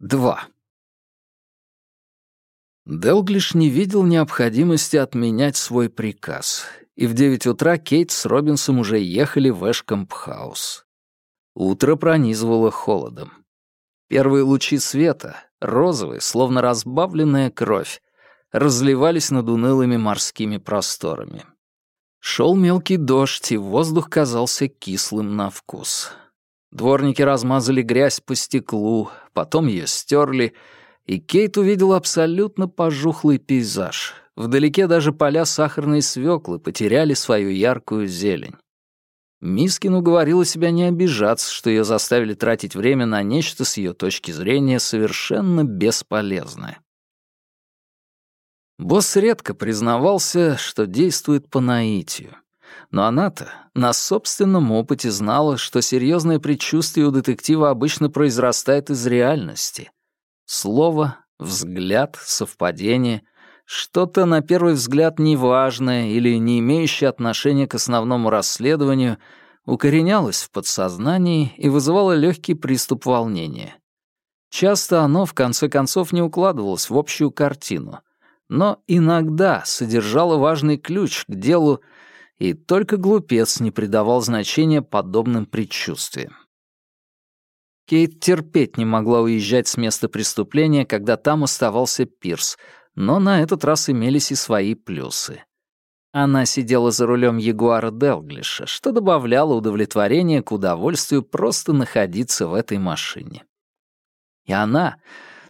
2. Делглиш не видел необходимости отменять свой приказ, и в девять утра Кейт с Робинсом уже ехали в Эшкомп-хаус. Утро пронизывало холодом. Первые лучи света, розовые, словно разбавленная кровь, разливались над унылыми морскими просторами. Шел мелкий дождь, и воздух казался кислым на вкус. Дворники размазали грязь по стеклу, потом ее стерли, и Кейт увидел абсолютно пожухлый пейзаж. Вдалеке даже поля сахарной свеклы потеряли свою яркую зелень. Мискин уговорила себя не обижаться, что ее заставили тратить время на нечто с ее точки зрения совершенно бесполезное. Босс редко признавался, что действует по наитию. Но она-то на собственном опыте знала, что серьезное предчувствие у детектива обычно произрастает из реальности. Слово, взгляд, совпадение — что-то, на первый взгляд, неважное или не имеющее отношения к основному расследованию укоренялось в подсознании и вызывало легкий приступ волнения. Часто оно, в конце концов, не укладывалось в общую картину, но иногда содержало важный ключ к делу и только глупец не придавал значения подобным предчувствиям. Кейт терпеть не могла уезжать с места преступления, когда там оставался Пирс, но на этот раз имелись и свои плюсы. Она сидела за рулем Ягуара Делглиша, что добавляло удовлетворение к удовольствию просто находиться в этой машине. И она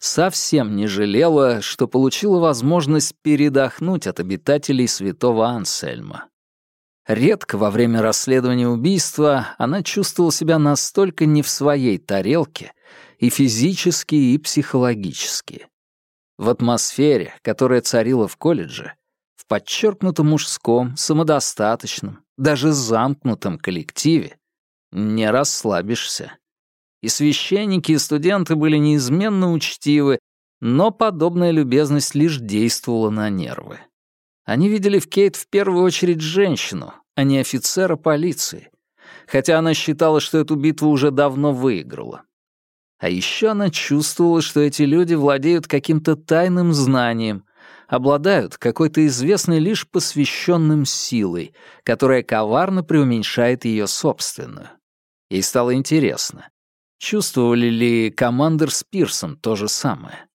совсем не жалела, что получила возможность передохнуть от обитателей святого Ансельма. Редко во время расследования убийства она чувствовала себя настолько не в своей тарелке и физически, и психологически. В атмосфере, которая царила в колледже, в подчеркнуто мужском, самодостаточном, даже замкнутом коллективе, не расслабишься. И священники, и студенты были неизменно учтивы, но подобная любезность лишь действовала на нервы. Они видели в Кейт в первую очередь женщину, а не офицера полиции, хотя она считала, что эту битву уже давно выиграла. А еще она чувствовала, что эти люди владеют каким-то тайным знанием, обладают какой-то известной лишь посвященным силой, которая коварно преуменьшает ее собственную. Ей стало интересно, чувствовали ли командир с Пирсом то же самое.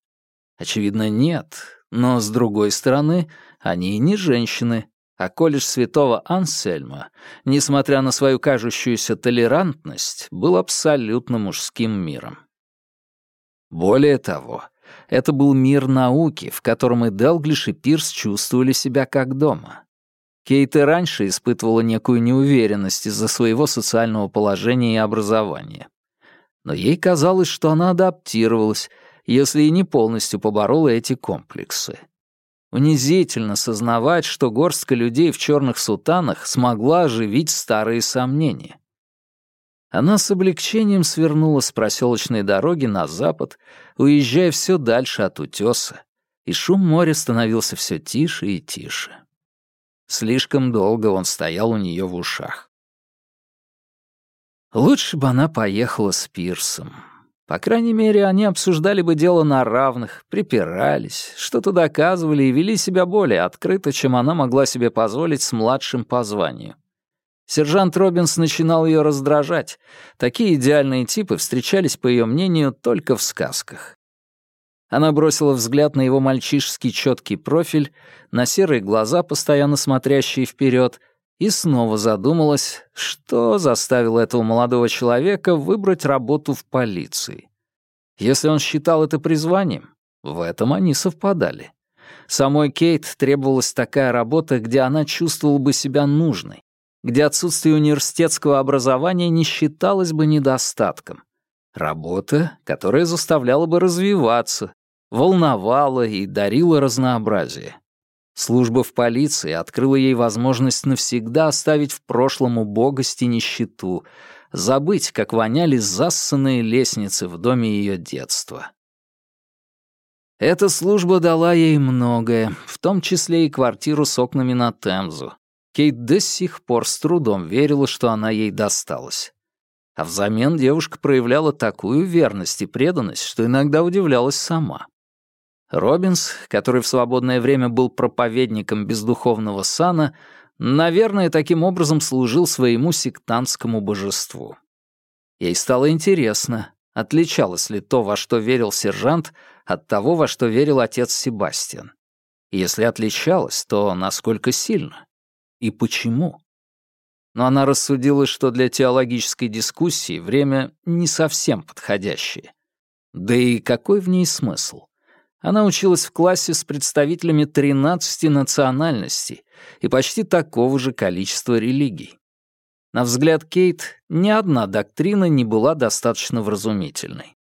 Очевидно, нет, но, с другой стороны, они и не женщины, а колледж святого Ансельма, несмотря на свою кажущуюся толерантность, был абсолютно мужским миром. Более того, это был мир науки, в котором и Делглиш, и Пирс чувствовали себя как дома. Кейт и раньше испытывала некую неуверенность из-за своего социального положения и образования. Но ей казалось, что она адаптировалась, если и не полностью поборола эти комплексы. Унизительно сознавать, что горстка людей в черных сутанах смогла оживить старые сомнения. Она с облегчением свернула с проселочной дороги на запад, уезжая все дальше от утеса, и шум моря становился все тише и тише. Слишком долго он стоял у нее в ушах. Лучше бы она поехала с Пирсом. По крайней мере, они обсуждали бы дело на равных, припирались, что-то доказывали и вели себя более открыто, чем она могла себе позволить с младшим по званию. Сержант Робинс начинал ее раздражать. Такие идеальные типы встречались, по ее мнению, только в сказках. Она бросила взгляд на его мальчишеский четкий профиль, на серые глаза, постоянно смотрящие вперед, и снова задумалась, что заставило этого молодого человека выбрать работу в полиции. Если он считал это призванием, в этом они совпадали. Самой Кейт требовалась такая работа, где она чувствовала бы себя нужной, где отсутствие университетского образования не считалось бы недостатком. Работа, которая заставляла бы развиваться, волновала и дарила разнообразие. Служба в полиции открыла ей возможность навсегда оставить в прошлом убогость и нищету, забыть, как воняли зассанные лестницы в доме ее детства. Эта служба дала ей многое, в том числе и квартиру с окнами на Темзу. Кейт до сих пор с трудом верила, что она ей досталась. А взамен девушка проявляла такую верность и преданность, что иногда удивлялась сама. Робинс, который в свободное время был проповедником бездуховного сана, наверное, таким образом служил своему сектантскому божеству. Ей стало интересно, отличалось ли то, во что верил сержант, от того, во что верил отец Себастьян. если отличалось, то насколько сильно? И почему? Но она рассудила, что для теологической дискуссии время не совсем подходящее. Да и какой в ней смысл? Она училась в классе с представителями 13 национальностей и почти такого же количества религий. На взгляд Кейт, ни одна доктрина не была достаточно вразумительной.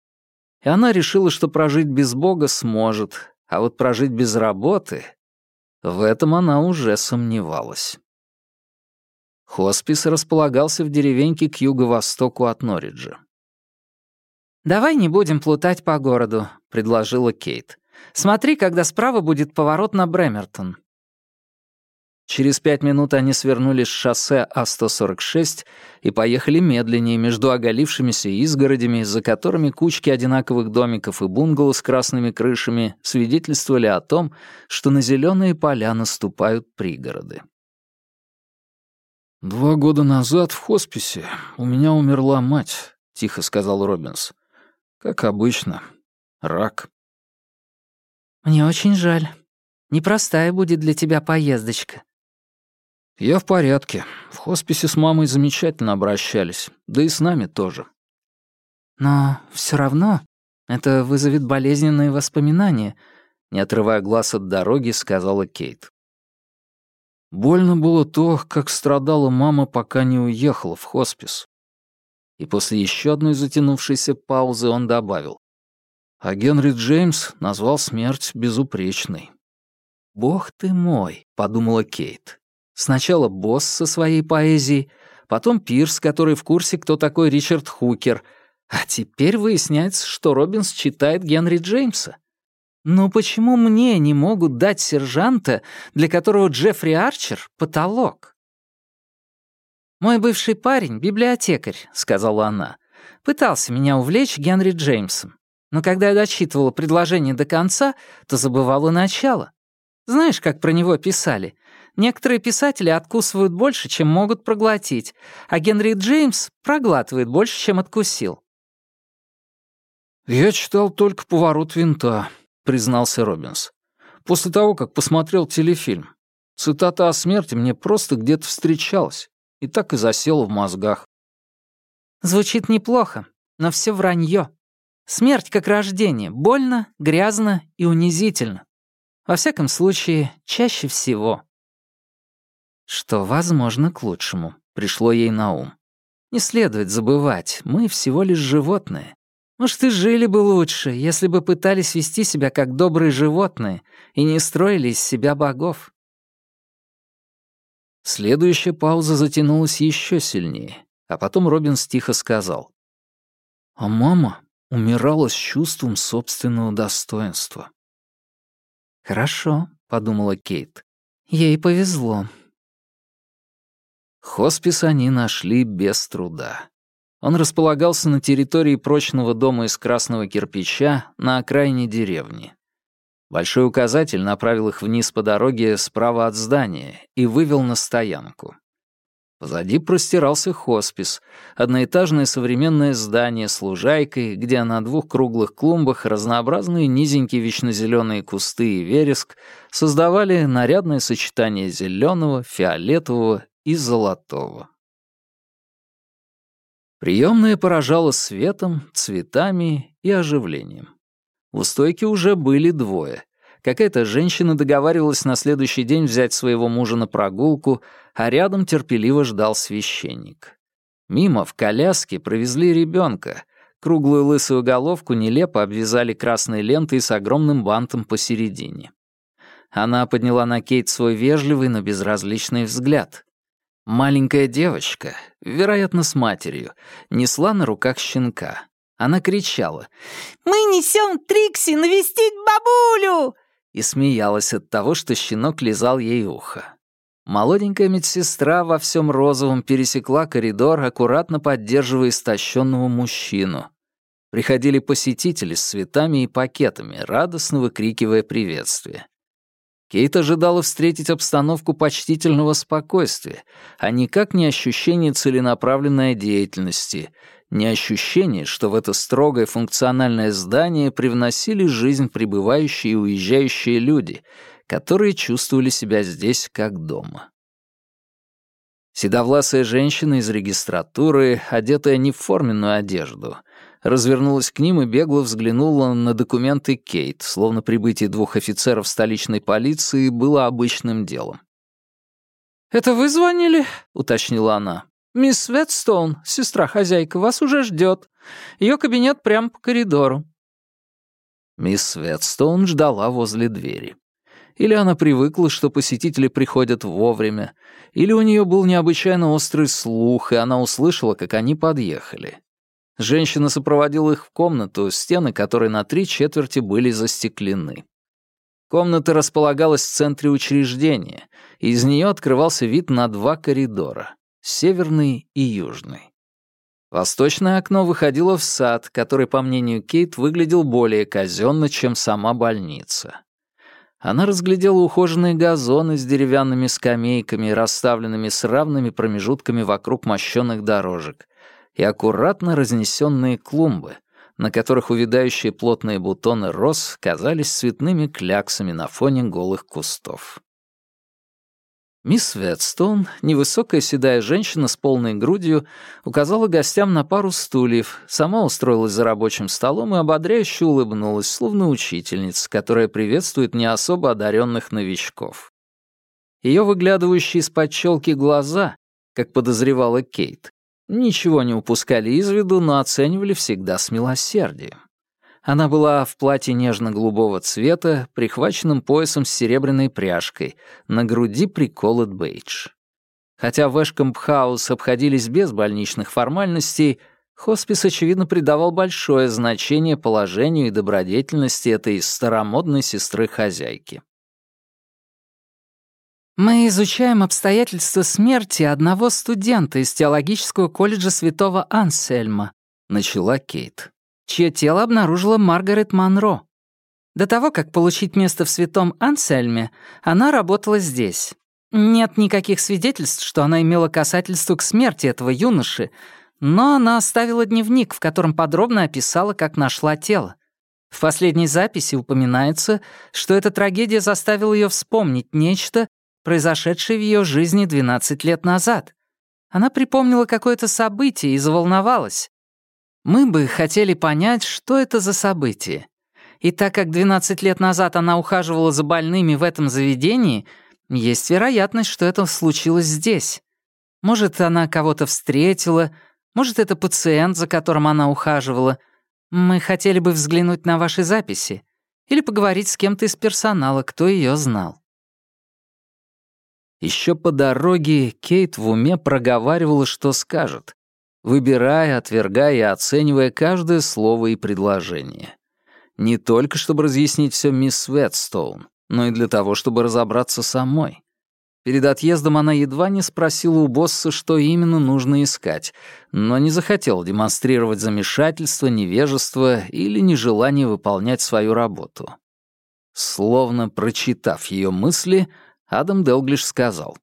И она решила, что прожить без Бога сможет, а вот прожить без работы — в этом она уже сомневалась. Хоспис располагался в деревеньке к юго-востоку от Норриджа. «Давай не будем плутать по городу», — предложила Кейт. Смотри, когда справа будет поворот на Бремертон». Через пять минут они свернули с шоссе А-146 и поехали медленнее между оголившимися изгородями, за которыми кучки одинаковых домиков и бунгало с красными крышами свидетельствовали о том, что на зеленые поля наступают пригороды. «Два года назад в хосписе у меня умерла мать», — тихо сказал Робинс. «Как обычно. Рак». «Мне очень жаль. Непростая будет для тебя поездочка». «Я в порядке. В хосписе с мамой замечательно обращались. Да и с нами тоже». «Но все равно это вызовет болезненные воспоминания», не отрывая глаз от дороги, сказала Кейт. Больно было то, как страдала мама, пока не уехала в хоспис. И после еще одной затянувшейся паузы он добавил. А Генри Джеймс назвал смерть безупречной. «Бог ты мой», — подумала Кейт. Сначала Босс со своей поэзией, потом Пирс, который в курсе, кто такой Ричард Хукер, а теперь выясняется, что Робинс читает Генри Джеймса. Но почему мне не могут дать сержанта, для которого Джеффри Арчер — потолок? «Мой бывший парень — библиотекарь», — сказала она. «Пытался меня увлечь Генри Джеймсом но когда я дочитывала предложение до конца, то забывала начало. Знаешь, как про него писали? Некоторые писатели откусывают больше, чем могут проглотить, а Генри Джеймс проглатывает больше, чем откусил. «Я читал только «Поворот винта», — признался Робинс. «После того, как посмотрел телефильм. Цитата о смерти мне просто где-то встречалась, и так и засела в мозгах». «Звучит неплохо, но все вранье», Смерть как рождение, больно, грязно и унизительно. Во всяком случае, чаще всего. Что, возможно, к лучшему, пришло ей на ум. Не следует забывать, мы всего лишь животные. Может, и жили бы лучше, если бы пытались вести себя как добрые животные и не строили из себя богов. Следующая пауза затянулась еще сильнее, а потом Робин тихо сказал. «А мама умирала с чувством собственного достоинства. «Хорошо», — подумала Кейт. «Ей повезло». Хоспис они нашли без труда. Он располагался на территории прочного дома из красного кирпича на окраине деревни. Большой указатель направил их вниз по дороге справа от здания и вывел на стоянку. Позади простирался хоспис, одноэтажное современное здание с лужайкой, где на двух круглых клумбах разнообразные низенькие вечнозеленые кусты и вереск создавали нарядное сочетание зеленого, фиолетового и золотого. Приемная поражала светом, цветами и оживлением. У стойки уже были двое. Какая-то женщина договаривалась на следующий день взять своего мужа на прогулку, а рядом терпеливо ждал священник. Мимо в коляске провезли ребенка. Круглую лысую головку нелепо обвязали красной лентой с огромным бантом посередине. Она подняла на Кейт свой вежливый, но безразличный взгляд. Маленькая девочка, вероятно, с матерью, несла на руках щенка. Она кричала «Мы несем Трикси навестить бабулю!» и смеялась от того, что щенок лизал ей ухо. Молоденькая медсестра во всем розовом пересекла коридор, аккуратно поддерживая истощенного мужчину. Приходили посетители с цветами и пакетами, радостно выкрикивая приветствие. Кейт ожидала встретить обстановку почтительного спокойствия, а никак не ощущение целенаправленной деятельности, не ощущение, что в это строгое функциональное здание привносили жизнь прибывающие и уезжающие люди, которые чувствовали себя здесь как дома. Седовласая женщина из регистратуры, одетая не в форменную одежду, развернулась к ним и бегло взглянула на документы Кейт, словно прибытие двух офицеров столичной полиции было обычным делом. «Это вы звонили?» — уточнила она. «Мисс Ветстоун, сестра-хозяйка, вас уже ждет. Ее кабинет прямо по коридору». Мисс Ветстоун ждала возле двери. Или она привыкла, что посетители приходят вовремя, или у нее был необычайно острый слух, и она услышала, как они подъехали. Женщина сопроводила их в комнату, стены которой на три четверти были застеклены. Комната располагалась в центре учреждения, и из нее открывался вид на два коридора — северный и южный. Восточное окно выходило в сад, который, по мнению Кейт, выглядел более казенно, чем сама больница. Она разглядела ухоженные газоны с деревянными скамейками, расставленными с равными промежутками вокруг мощенных дорожек, и аккуратно разнесенные клумбы, на которых увядающие плотные бутоны роз казались цветными кляксами на фоне голых кустов. Мисс Ветстон, невысокая седая женщина с полной грудью, указала гостям на пару стульев, сама устроилась за рабочим столом и ободряюще улыбнулась, словно учительница, которая приветствует не особо одаренных новичков. Ее выглядывающие из-под челки глаза, как подозревала Кейт, ничего не упускали из виду, но оценивали всегда с милосердием. Она была в платье нежно-голубого цвета, прихваченном поясом с серебряной пряжкой, на груди приколот бейдж. Хотя в Эшкомп-хаус обходились без больничных формальностей, хоспис, очевидно, придавал большое значение положению и добродетельности этой старомодной сестры-хозяйки. «Мы изучаем обстоятельства смерти одного студента из теологического колледжа святого Ансельма», — начала Кейт чье тело обнаружила Маргарет Монро. До того, как получить место в Святом Ансельме, она работала здесь. Нет никаких свидетельств, что она имела касательство к смерти этого юноши, но она оставила дневник, в котором подробно описала, как нашла тело. В последней записи упоминается, что эта трагедия заставила ее вспомнить нечто, произошедшее в ее жизни 12 лет назад. Она припомнила какое-то событие и заволновалась. Мы бы хотели понять, что это за событие. И так как 12 лет назад она ухаживала за больными в этом заведении, есть вероятность, что это случилось здесь. Может, она кого-то встретила, может, это пациент, за которым она ухаживала. Мы хотели бы взглянуть на ваши записи или поговорить с кем-то из персонала, кто ее знал. Еще по дороге Кейт в уме проговаривала, что скажет, выбирая, отвергая и оценивая каждое слово и предложение. Не только чтобы разъяснить все мисс Ветстоун, но и для того, чтобы разобраться самой. Перед отъездом она едва не спросила у босса, что именно нужно искать, но не захотела демонстрировать замешательство, невежество или нежелание выполнять свою работу. Словно прочитав ее мысли, Адам Делглиш сказал.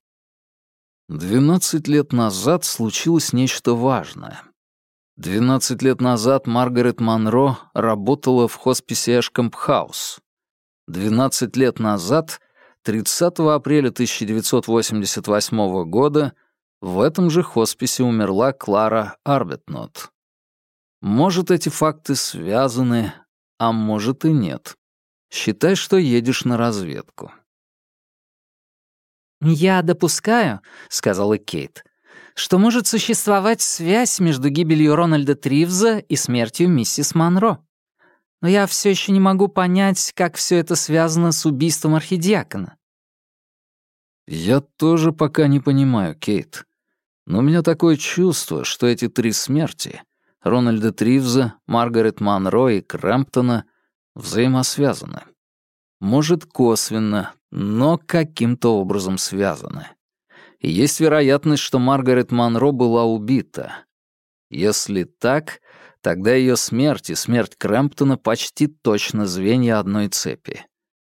Двенадцать лет назад случилось нечто важное. Двенадцать лет назад Маргарет Монро работала в хосписе Эшкомп-хаус. Двенадцать лет назад, 30 апреля 1988 года, в этом же хосписе умерла Клара Арбетнот. Может, эти факты связаны, а может и нет. Считай, что едешь на разведку. «Я допускаю», — сказала Кейт, «что может существовать связь между гибелью Рональда Тривза и смертью миссис Монро. Но я все еще не могу понять, как все это связано с убийством архидиакона». «Я тоже пока не понимаю, Кейт. Но у меня такое чувство, что эти три смерти — Рональда Тривза, Маргарет Монро и Крэмптона — взаимосвязаны. Может, косвенно, но каким-то образом связаны. И есть вероятность, что Маргарет Монро была убита. Если так, тогда ее смерть и смерть Крэмптона почти точно звенья одной цепи.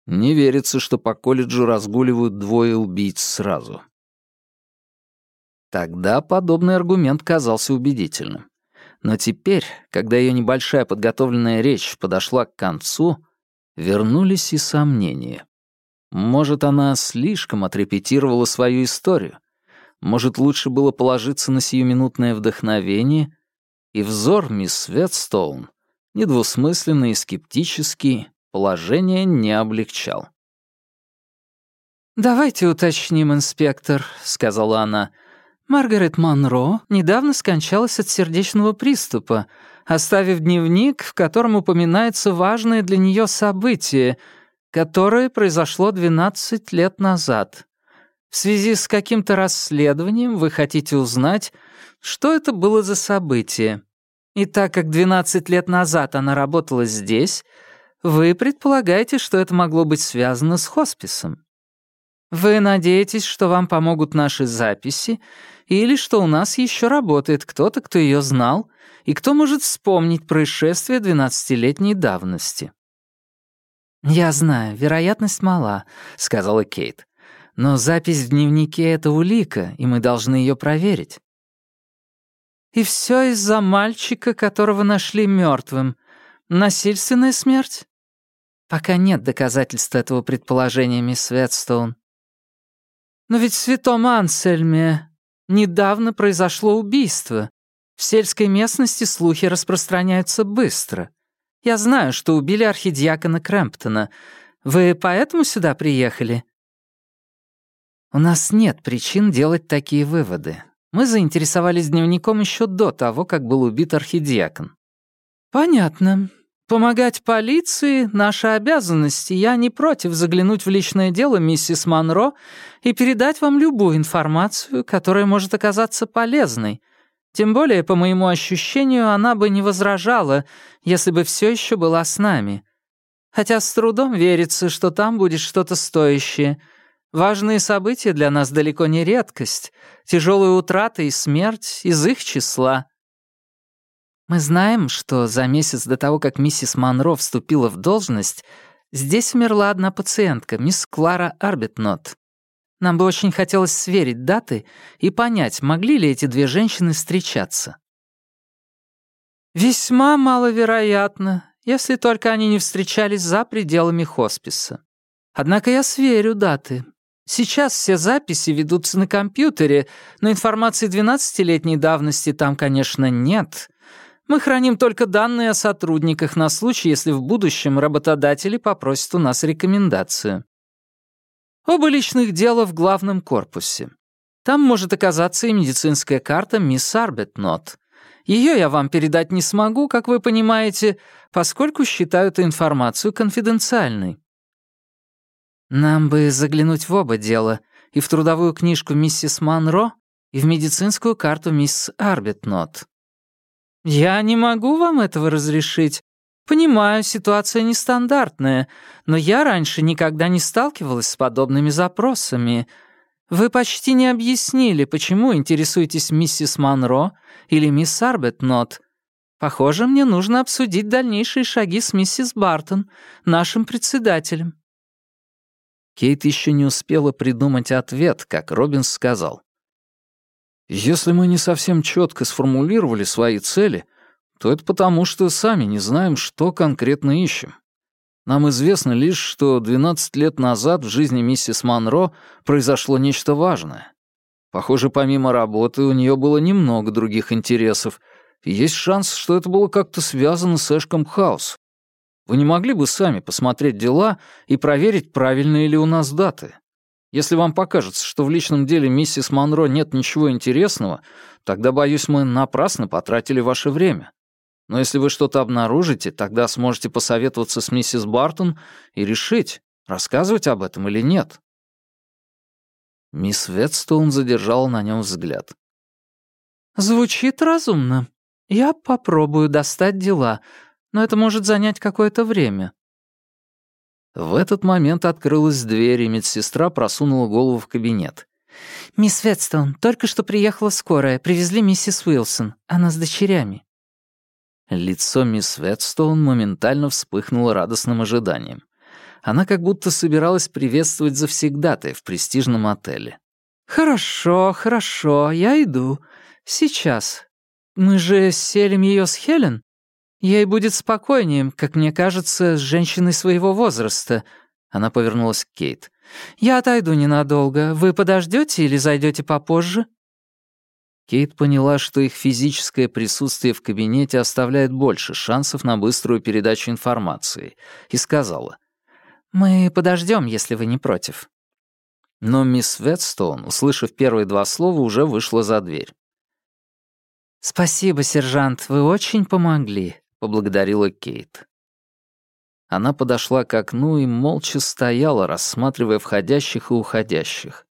Не верится, что по колледжу разгуливают двое убийц сразу. Тогда подобный аргумент казался убедительным. Но теперь, когда ее небольшая подготовленная речь подошла к концу, вернулись и сомнения. Может, она слишком отрепетировала свою историю. Может, лучше было положиться на сиюминутное вдохновение, и взор мисс Ветстоун, недвусмысленный и скептический, положение не облегчал. «Давайте уточним, инспектор», — сказала она. «Маргарет Монро недавно скончалась от сердечного приступа, оставив дневник, в котором упоминается важное для нее событие — которое произошло 12 лет назад. В связи с каким-то расследованием вы хотите узнать, что это было за событие. И так как 12 лет назад она работала здесь, вы предполагаете, что это могло быть связано с хосписом. Вы надеетесь, что вам помогут наши записи, или что у нас еще работает кто-то, кто ее знал, и кто может вспомнить происшествие 12-летней давности. «Я знаю, вероятность мала», — сказала Кейт. «Но запись в дневнике — это улика, и мы должны ее проверить». «И все из-за мальчика, которого нашли мертвым. Насильственная смерть?» «Пока нет доказательств этого предположения, мисс Ветстоун». «Но ведь в Святом Ансельме недавно произошло убийство. В сельской местности слухи распространяются быстро». Я знаю, что убили архидиакона Крэмптона. Вы поэтому сюда приехали?» «У нас нет причин делать такие выводы. Мы заинтересовались дневником еще до того, как был убит архидиакон». «Понятно. Помогать полиции — наша обязанность, и я не против заглянуть в личное дело миссис Монро и передать вам любую информацию, которая может оказаться полезной, тем более, по моему ощущению, она бы не возражала, если бы все еще была с нами. Хотя с трудом верится, что там будет что-то стоящее. Важные события для нас далеко не редкость. Тяжелые утраты и смерть из их числа. Мы знаем, что за месяц до того, как миссис Монро вступила в должность, здесь умерла одна пациентка, мисс Клара Арбитнот. Нам бы очень хотелось сверить даты и понять, могли ли эти две женщины встречаться. Весьма маловероятно, если только они не встречались за пределами хосписа. Однако я сверю даты. Сейчас все записи ведутся на компьютере, но информации 12-летней давности там, конечно, нет. Мы храним только данные о сотрудниках на случай, если в будущем работодатели попросят у нас рекомендацию. Оба личных дела в главном корпусе. Там может оказаться и медицинская карта мисс Арбетнот. Ее я вам передать не смогу, как вы понимаете, поскольку считаю эту информацию конфиденциальной. Нам бы заглянуть в оба дела, и в трудовую книжку миссис Монро, и в медицинскую карту мисс Арбетнот. Я не могу вам этого разрешить, Понимаю, ситуация нестандартная, но я раньше никогда не сталкивалась с подобными запросами. Вы почти не объяснили, почему интересуетесь миссис Монро или мисс Арбетнот. Похоже, мне нужно обсудить дальнейшие шаги с миссис Бартон, нашим председателем». Кейт еще не успела придумать ответ, как Робинс сказал. «Если мы не совсем четко сформулировали свои цели, то это потому, что сами не знаем, что конкретно ищем. Нам известно лишь, что 12 лет назад в жизни миссис Монро произошло нечто важное. Похоже, помимо работы у нее было немного других интересов, и есть шанс, что это было как-то связано с Эшком Хаус. Вы не могли бы сами посмотреть дела и проверить, правильные ли у нас даты? Если вам покажется, что в личном деле миссис Монро нет ничего интересного, тогда, боюсь, мы напрасно потратили ваше время. Но если вы что-то обнаружите, тогда сможете посоветоваться с миссис Бартон и решить, рассказывать об этом или нет. Мисс Ветстоун задержала на нем взгляд. «Звучит разумно. Я попробую достать дела, но это может занять какое-то время». В этот момент открылась дверь, и медсестра просунула голову в кабинет. «Мисс Ветстон, только что приехала скорая. Привезли миссис Уилсон. Она с дочерями». Лицо мисс Ветстоун моментально вспыхнуло радостным ожиданием. Она как будто собиралась приветствовать завсегдатая в престижном отеле. «Хорошо, хорошо, я иду. Сейчас. Мы же селим ее с Хелен. Ей будет спокойнее, как мне кажется, с женщиной своего возраста». Она повернулась к Кейт. «Я отойду ненадолго. Вы подождете или зайдете попозже?» Кейт поняла, что их физическое присутствие в кабинете оставляет больше шансов на быструю передачу информации, и сказала. «Мы подождем, если вы не против». Но мисс Ветстоун, услышав первые два слова, уже вышла за дверь. «Спасибо, сержант, вы очень помогли», — поблагодарила Кейт. Она подошла к окну и молча стояла, рассматривая входящих и уходящих.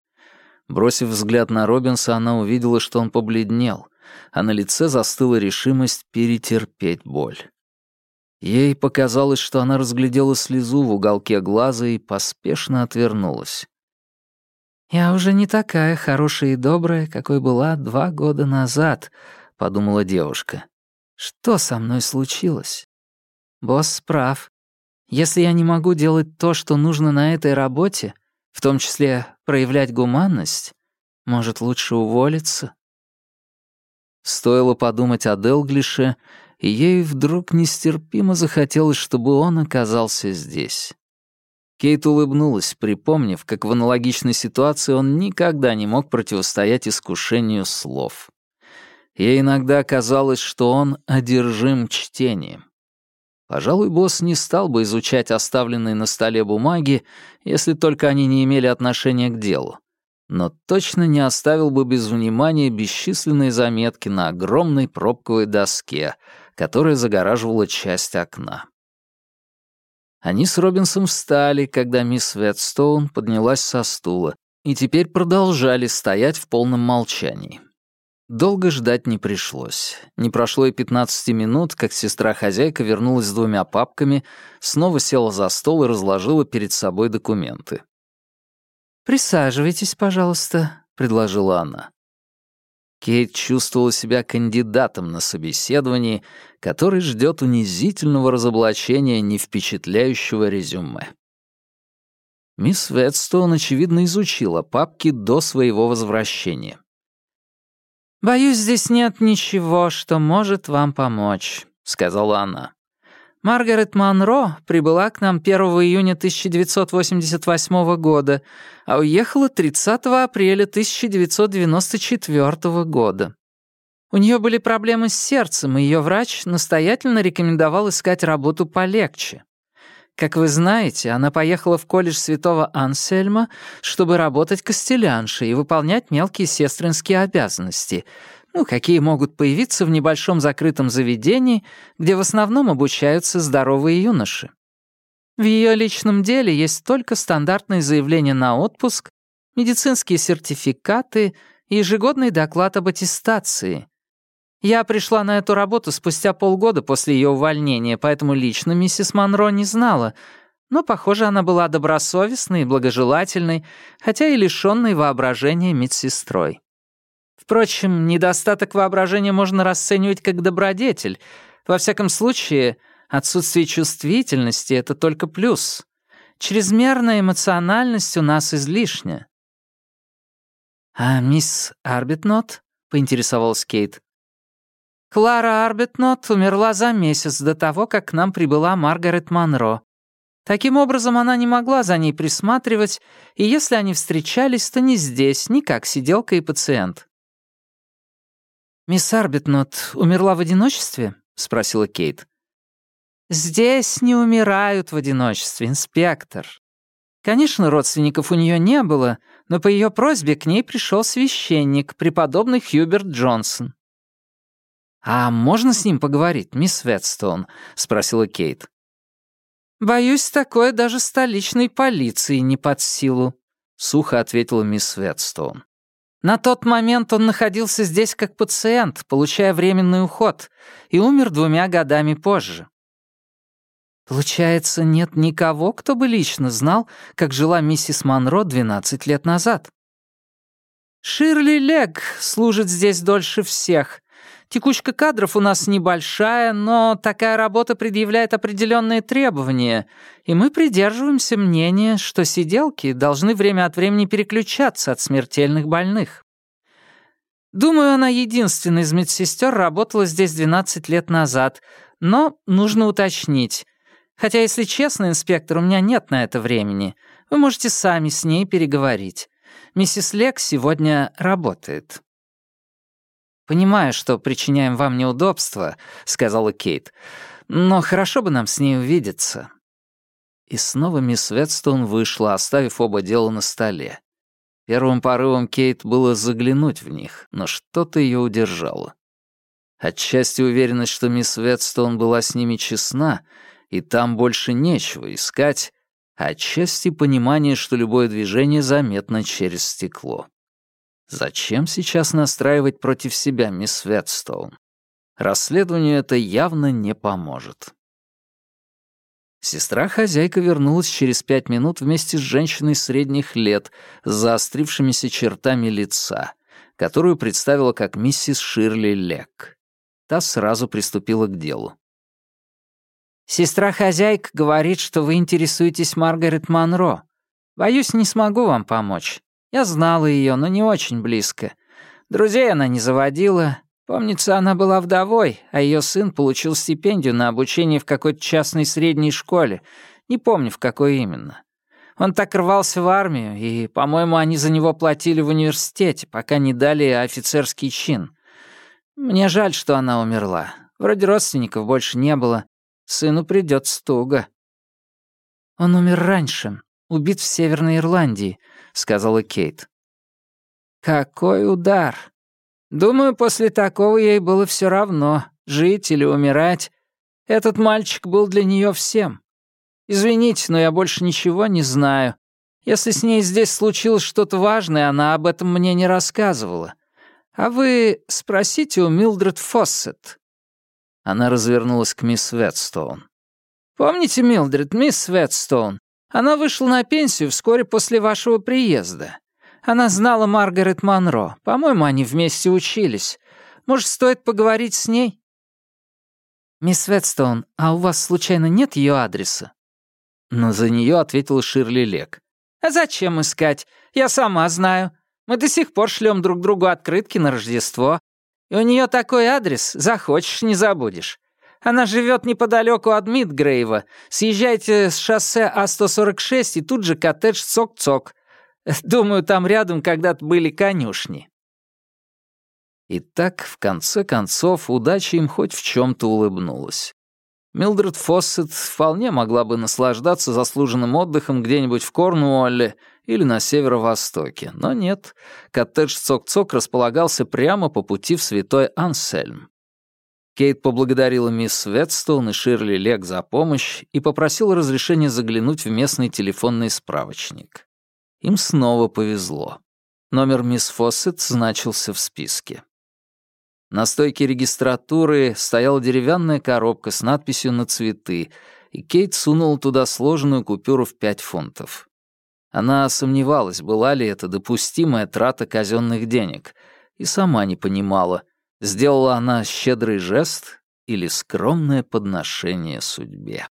Бросив взгляд на Робинса, она увидела, что он побледнел, а на лице застыла решимость перетерпеть боль. Ей показалось, что она разглядела слезу в уголке глаза и поспешно отвернулась. «Я уже не такая хорошая и добрая, какой была два года назад», — подумала девушка. «Что со мной случилось?» «Босс прав. Если я не могу делать то, что нужно на этой работе, в том числе проявлять гуманность, может, лучше уволиться?» Стоило подумать о Делглише, и ей вдруг нестерпимо захотелось, чтобы он оказался здесь. Кейт улыбнулась, припомнив, как в аналогичной ситуации он никогда не мог противостоять искушению слов. Ей иногда казалось, что он одержим чтением. Пожалуй, босс не стал бы изучать оставленные на столе бумаги, если только они не имели отношения к делу, но точно не оставил бы без внимания бесчисленные заметки на огромной пробковой доске, которая загораживала часть окна. Они с Робинсом встали, когда мисс Ветстоун поднялась со стула, и теперь продолжали стоять в полном молчании. Долго ждать не пришлось. Не прошло и 15 минут, как сестра-хозяйка вернулась с двумя папками, снова села за стол и разложила перед собой документы. «Присаживайтесь, пожалуйста», — предложила она. Кейт чувствовала себя кандидатом на собеседовании, который ждет унизительного разоблачения невпечатляющего резюме. Мисс Ветстоун, очевидно, изучила папки до своего возвращения. «Боюсь, здесь нет ничего, что может вам помочь», — сказала она. Маргарет Монро прибыла к нам 1 июня 1988 года, а уехала 30 апреля 1994 года. У нее были проблемы с сердцем, и ее врач настоятельно рекомендовал искать работу полегче. Как вы знаете, она поехала в колледж святого Ансельма, чтобы работать костеляншей и выполнять мелкие сестринские обязанности — ну, какие могут появиться в небольшом закрытом заведении, где в основном обучаются здоровые юноши. В ее личном деле есть только стандартные заявления на отпуск, медицинские сертификаты и ежегодный доклад об аттестации. Я пришла на эту работу спустя полгода после ее увольнения, поэтому лично миссис Монро не знала, но, похоже, она была добросовестной и благожелательной, хотя и лишённой воображения медсестрой. Впрочем, недостаток воображения можно расценивать как добродетель. Во всяком случае, отсутствие чувствительности — это только плюс. Чрезмерная эмоциональность у нас излишня. «А мисс Арбитнот?» — поинтересовалась Кейт. «Клара Арбитнот умерла за месяц до того, как к нам прибыла Маргарет Монро. Таким образом, она не могла за ней присматривать, и если они встречались, то не здесь, не как сиделка и пациент. «Мисс Арбитнот умерла в одиночестве?» — спросила Кейт. «Здесь не умирают в одиночестве, инспектор. Конечно, родственников у нее не было, но по ее просьбе к ней пришел священник, преподобный Хьюберт Джонсон». «А можно с ним поговорить, мисс Ветстон?» — спросила Кейт. «Боюсь, такое даже столичной полиции не под силу», — сухо ответила мисс Ветстон. На тот момент он находился здесь как пациент, получая временный уход, и умер двумя годами позже. Получается, нет никого, кто бы лично знал, как жила миссис Монро 12 лет назад. «Ширли Лег служит здесь дольше всех. Текучка кадров у нас небольшая, но такая работа предъявляет определенные требования, и мы придерживаемся мнения, что сиделки должны время от времени переключаться от смертельных больных. Думаю, она единственная из медсестер работала здесь 12 лет назад, но нужно уточнить. Хотя, если честно, инспектор, у меня нет на это времени. Вы можете сами с ней переговорить. Миссис Лек сегодня работает. «Понимаю, что причиняем вам неудобства», — сказала Кейт. «Но хорошо бы нам с ней увидеться». И снова мисс Ветстон вышла, оставив оба дела на столе. Первым порывом Кейт было заглянуть в них, но что-то ее удержало. Отчасти уверенность, что мисс Ветстон была с ними честна, и там больше нечего искать, а отчасти понимание, что любое движение заметно через стекло. Зачем сейчас настраивать против себя мисс Ветстоун? Расследованию это явно не поможет. Сестра-хозяйка вернулась через пять минут вместе с женщиной средних лет с заострившимися чертами лица, которую представила как миссис Ширли Лек. Та сразу приступила к делу. «Сестра-хозяйка говорит, что вы интересуетесь Маргарет Монро. Боюсь, не смогу вам помочь. Я знала ее, но не очень близко. Друзей она не заводила, Помнится, она была вдовой, а ее сын получил стипендию на обучение в какой-то частной средней школе. Не помню, в какой именно. Он так рвался в армию, и, по-моему, они за него платили в университете, пока не дали офицерский чин. Мне жаль, что она умерла. Вроде родственников больше не было. Сыну придётся туго. «Он умер раньше, убит в Северной Ирландии», — сказала Кейт. «Какой удар!» Думаю, после такого ей было все равно, жить или умирать. Этот мальчик был для нее всем. Извините, но я больше ничего не знаю. Если с ней здесь случилось что-то важное, она об этом мне не рассказывала. А вы спросите у Милдред Фоссет». Она развернулась к мисс Ветстоун. «Помните Милдред, мисс Ветстоун? Она вышла на пенсию вскоре после вашего приезда. Она знала Маргарет Монро. По-моему, они вместе учились. Может, стоит поговорить с ней?» «Мисс Ветстоун, а у вас, случайно, нет ее адреса?» Но за нее ответила Ширли Лек. «А зачем искать? Я сама знаю. Мы до сих пор шлем друг другу открытки на Рождество. И у нее такой адрес, захочешь, не забудешь. Она живет неподалеку от Мидгрейва. Съезжайте с шоссе А-146 и тут же коттедж Цок-Цок. Думаю, там рядом когда-то были конюшни». И так, в конце концов, удача им хоть в чем-то улыбнулась. Милдред Фоссет вполне могла бы наслаждаться заслуженным отдыхом где-нибудь в Корнуолле или на северо-востоке, но нет, коттедж Цок-Цок располагался прямо по пути в Святой Ансельм. Кейт поблагодарила мисс Ветстоун и Ширли Лег за помощь и попросила разрешения заглянуть в местный телефонный справочник. Им снова повезло. Номер мисс Фоссет значился в списке. На стойке регистратуры стояла деревянная коробка с надписью на цветы, и Кейт сунула туда сложенную купюру в пять фунтов. Она сомневалась, была ли это допустимая трата казенных денег, и сама не понимала, сделала она щедрый жест или скромное подношение судьбе.